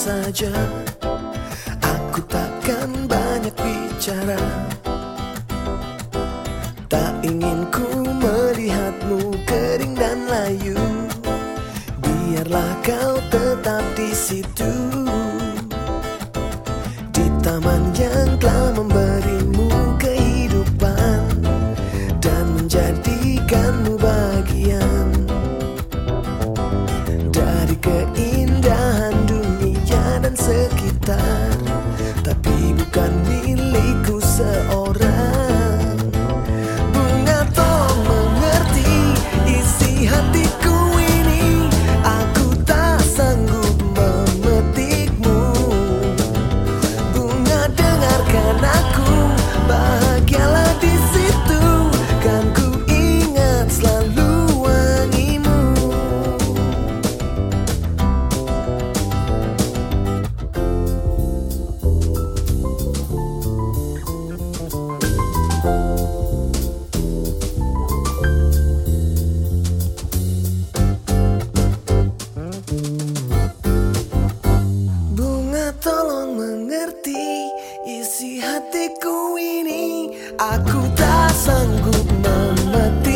saja. Aku takkan banyak bicara. Tak ingin ku melihatmu kering dan layu. Biarlah kau tetap di situ. Di taman yang telah memberimu hatiku ini Aku tak sanggup memetik